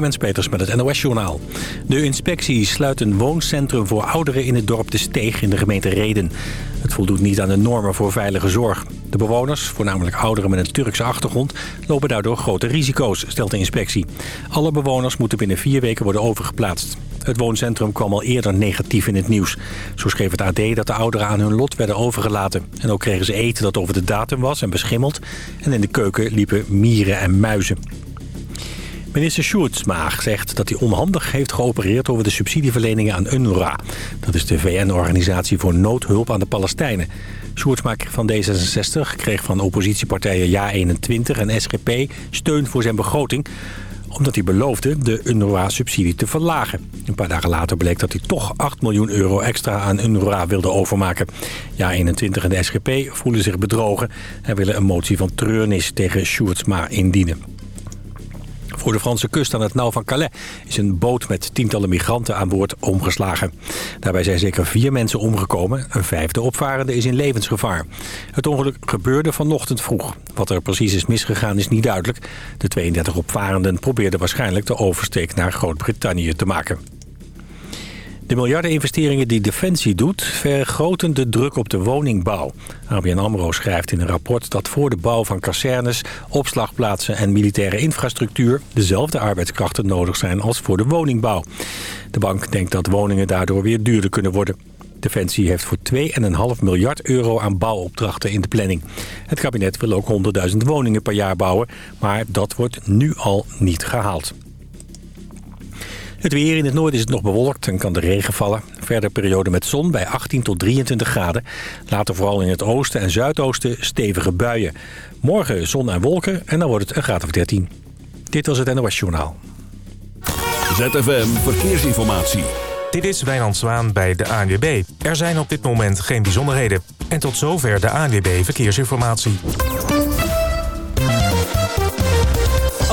Clemens Peters met het NOS-journaal. De inspectie sluit een wooncentrum voor ouderen in het dorp De Steeg in de gemeente Reden. Het voldoet niet aan de normen voor veilige zorg. De bewoners, voornamelijk ouderen met een Turkse achtergrond... lopen daardoor grote risico's, stelt de inspectie. Alle bewoners moeten binnen vier weken worden overgeplaatst. Het wooncentrum kwam al eerder negatief in het nieuws. Zo schreef het AD dat de ouderen aan hun lot werden overgelaten. En ook kregen ze eten dat over de datum was en beschimmeld. En in de keuken liepen mieren en muizen. Minister Sjoerdsma zegt dat hij onhandig heeft geopereerd over de subsidieverleningen aan UNRWA. Dat is de VN-organisatie voor noodhulp aan de Palestijnen. Sjoerdsma van D66 kreeg van oppositiepartijen JA21 en SGP steun voor zijn begroting omdat hij beloofde de UNRWA-subsidie te verlagen. Een paar dagen later bleek dat hij toch 8 miljoen euro extra aan UNRWA wilde overmaken. Ja21 en de SGP voelen zich bedrogen en willen een motie van treurnis tegen Sjoerdsma indienen. Voor de Franse kust aan het nauw van Calais is een boot met tientallen migranten aan boord omgeslagen. Daarbij zijn zeker vier mensen omgekomen. Een vijfde opvarende is in levensgevaar. Het ongeluk gebeurde vanochtend vroeg. Wat er precies is misgegaan is niet duidelijk. De 32 opvarenden probeerden waarschijnlijk de oversteek naar Groot-Brittannië te maken. De miljardeninvesteringen die Defensie doet... vergroten de druk op de woningbouw. ABN AMRO schrijft in een rapport dat voor de bouw van kazernes... opslagplaatsen en militaire infrastructuur... dezelfde arbeidskrachten nodig zijn als voor de woningbouw. De bank denkt dat woningen daardoor weer duurder kunnen worden. Defensie heeft voor 2,5 miljard euro aan bouwopdrachten in de planning. Het kabinet wil ook 100.000 woningen per jaar bouwen... maar dat wordt nu al niet gehaald. Het weer in het noorden is het nog bewolkt en kan de regen vallen. Verder periode met zon bij 18 tot 23 graden. Later vooral in het oosten en zuidoosten stevige buien. Morgen zon en wolken en dan wordt het een graad of 13. Dit was het NOS Journaal. ZFM Verkeersinformatie. Dit is Wijnand Zwaan bij de ANWB. Er zijn op dit moment geen bijzonderheden. En tot zover de ANWB Verkeersinformatie.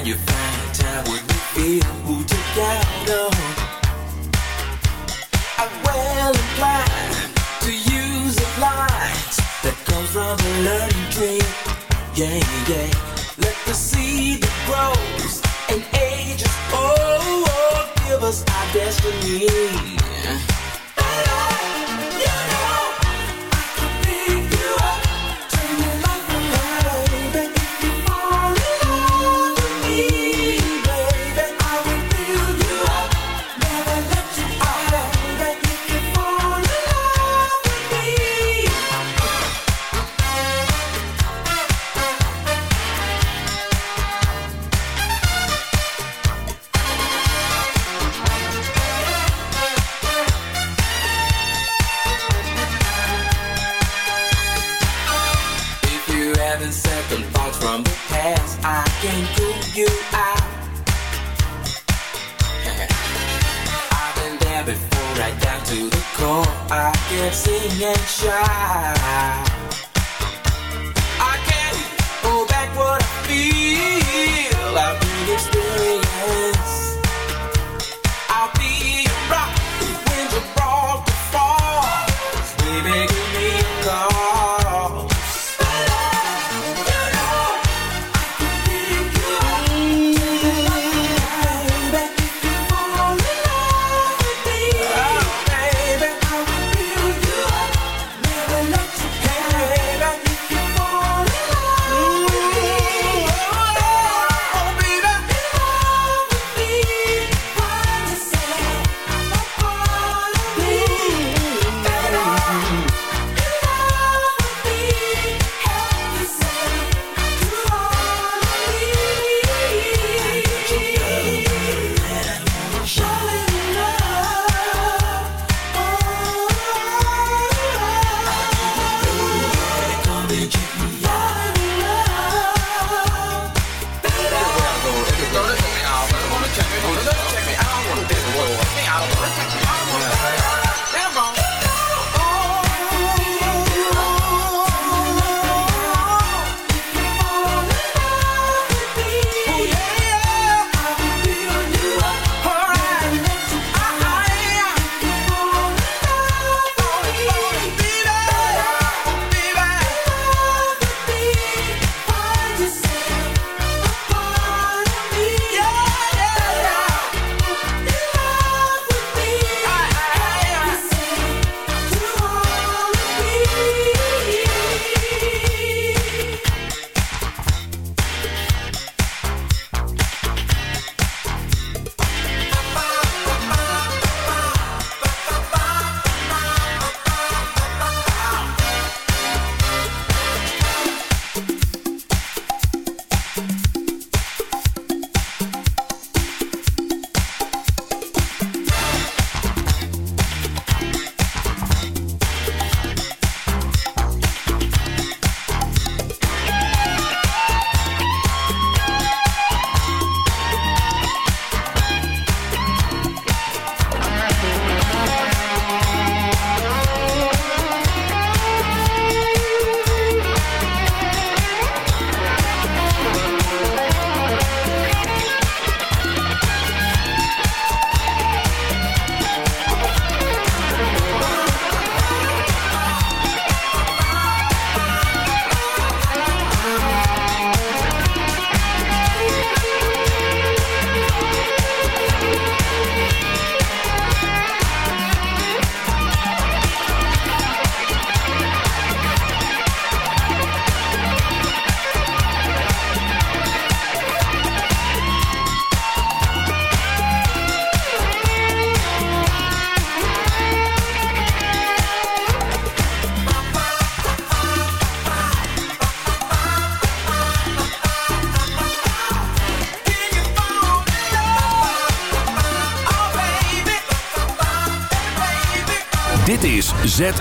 Line you find time when you feel who together. I'm well inclined to use the lines that comes from the learning tree. Yeah, yeah. Let the seed that grows and ages. Oh, oh give us our destiny.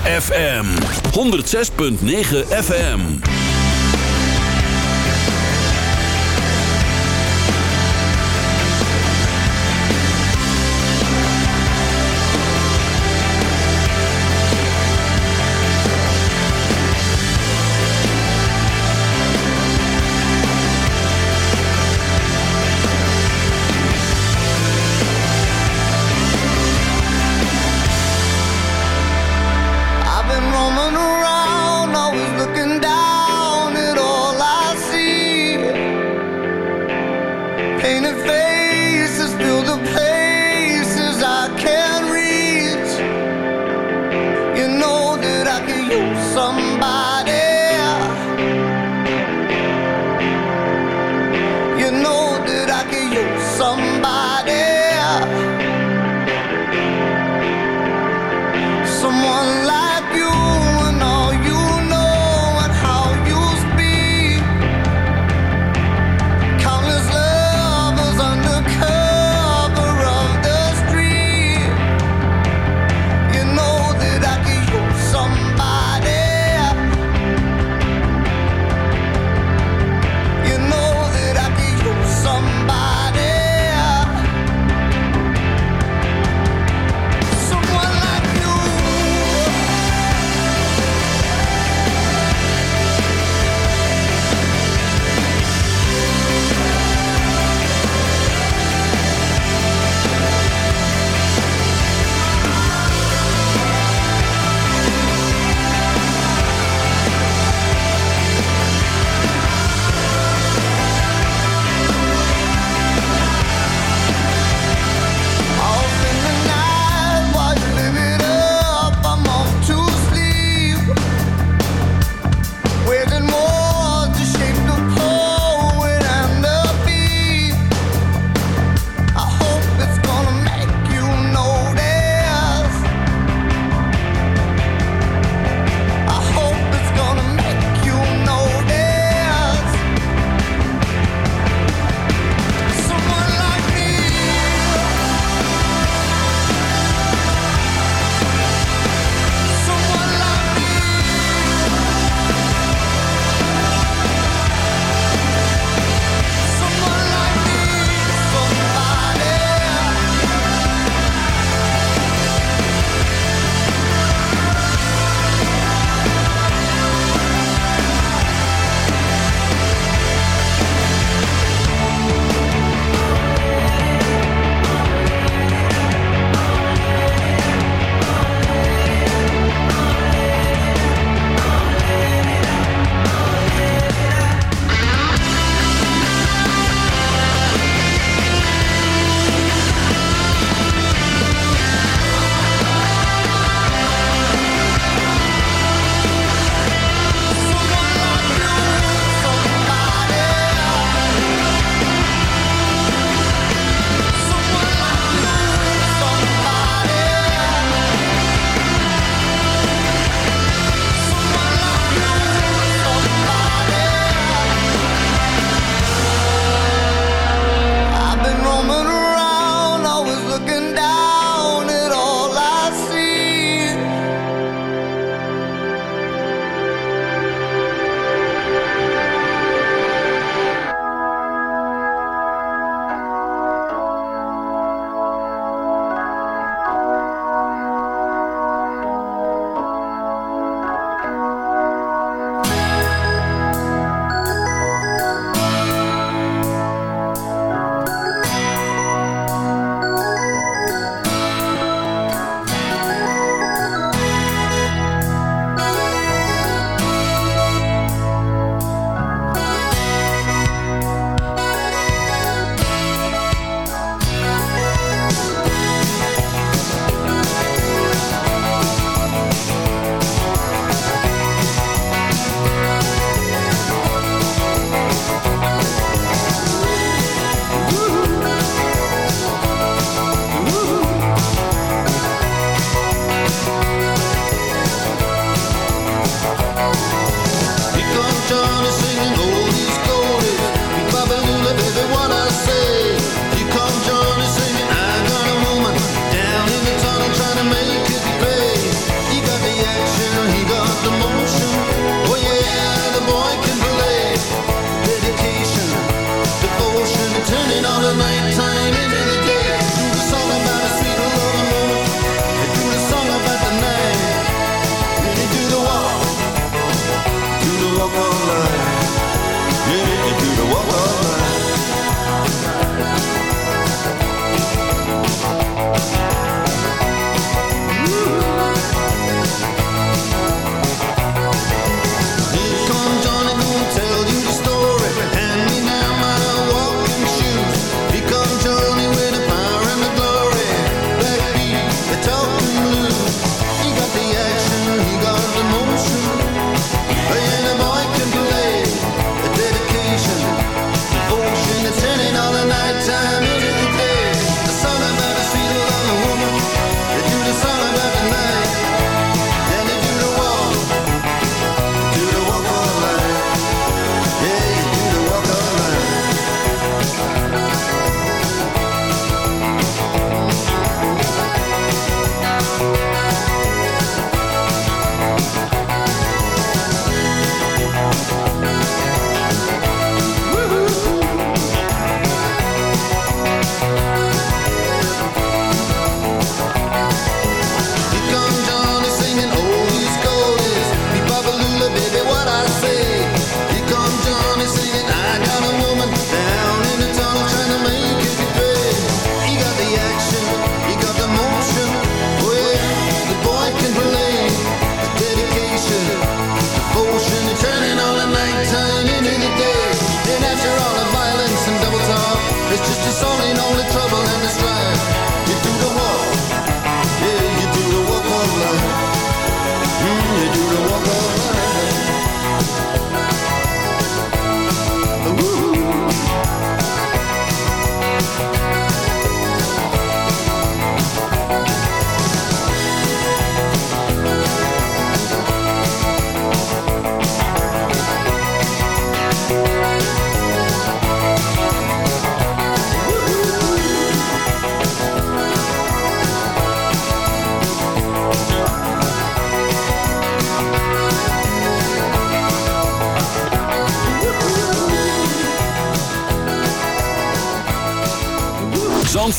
ZFM 106.9 FM.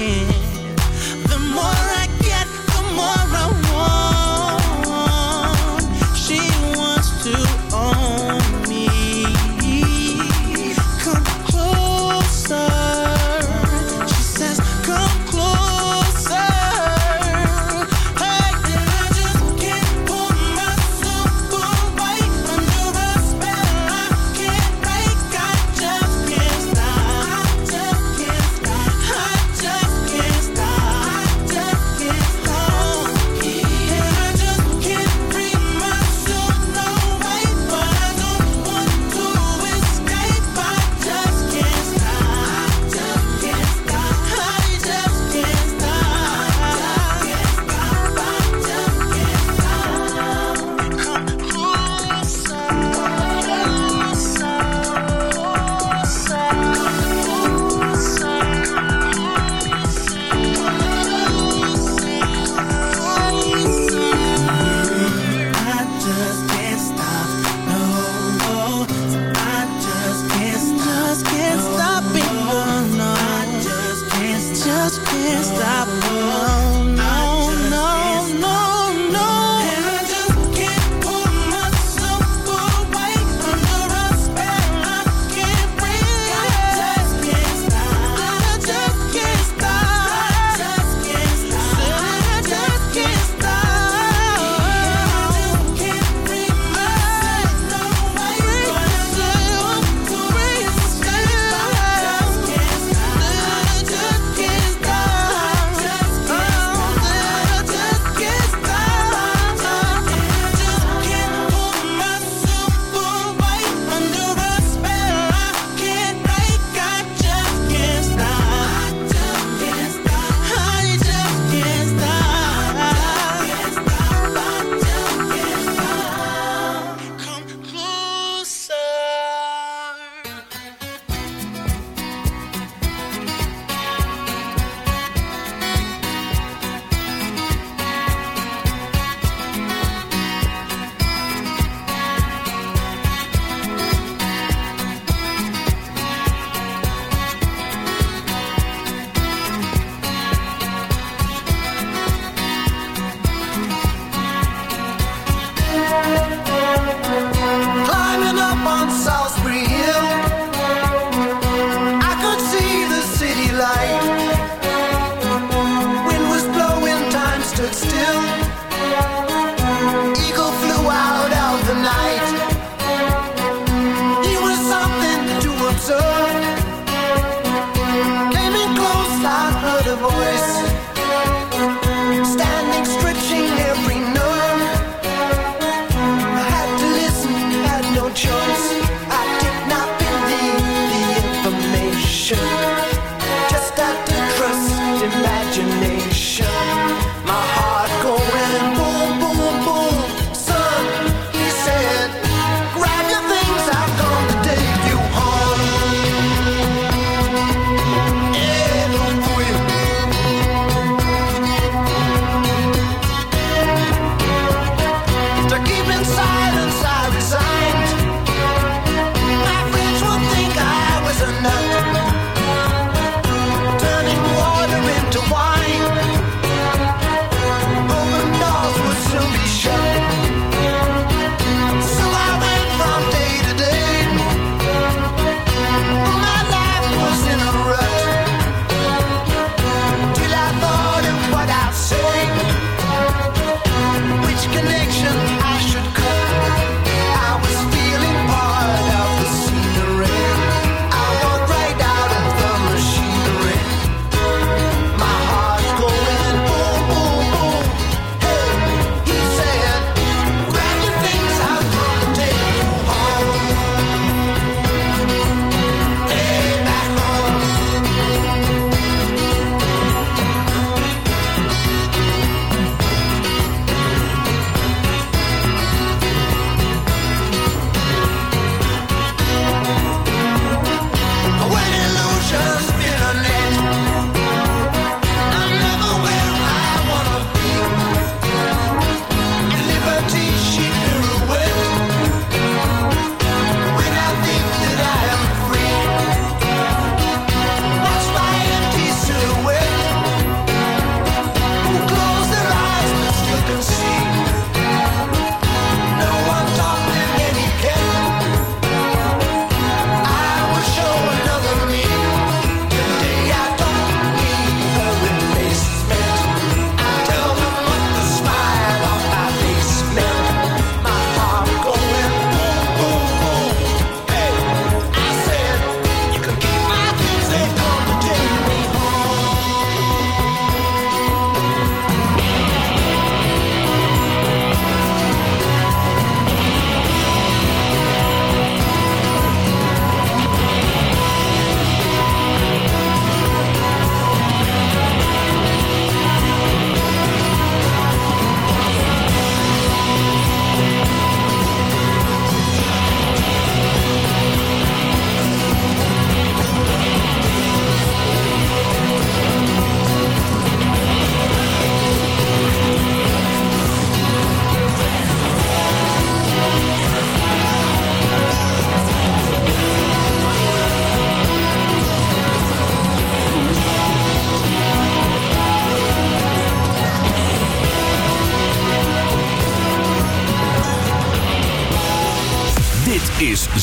again.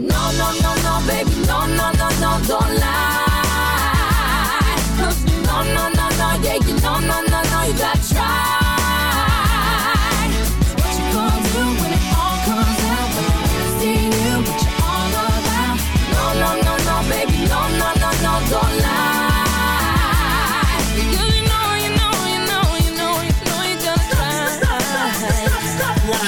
No, no, no, no, baby, no, no, no, no, don't lie. Cause No, no, no, no, yeah, you no, no, no,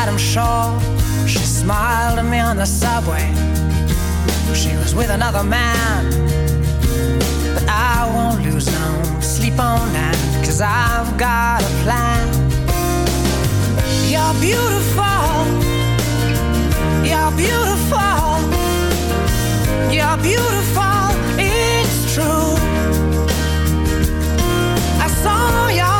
That I'm. She smiled at me on the subway. She was with another man. But I won't lose no sleep on that Cause I've got a plan You're beautiful You're beautiful You're beautiful It's true I saw your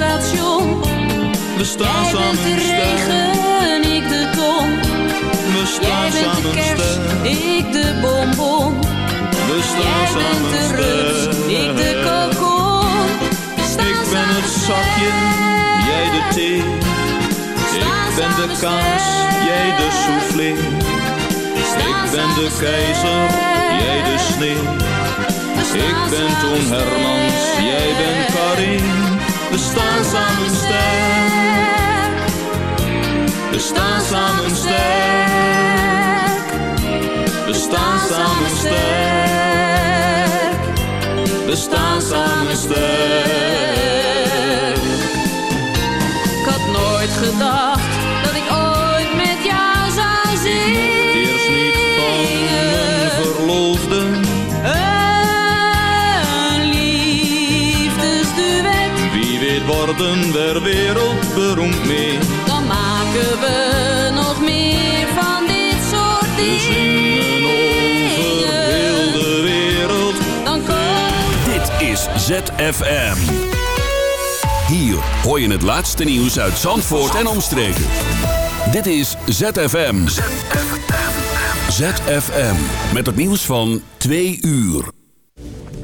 station. we staan Jij bent de regen, ik de ton. We Jij staan bent de kerst, ik de bonbon. we staan Jij bent de rust, ik de kokon. Ik ben het zakje, jij de thee. Ik ben de kaas, jij de soufflé. Ik ben de keizer, jij de sneeuw. Ik ben Toon Hermans, jij bent Karin. We staan samen sterk. We staan samen sterk. We staan samen sterk. We staan samen sterk. Ik had nooit gedacht dat ik ooit met jou zou zingen. Worden we wereldberoemd mee. dan maken we nog meer van dit soort We zingen over heel de wereld. Dan kom Dit is ZFM. Hier hoor je het laatste nieuws uit Zandvoort en omstreken. Dit is ZFM. ZFM. Met het nieuws van 2 uur.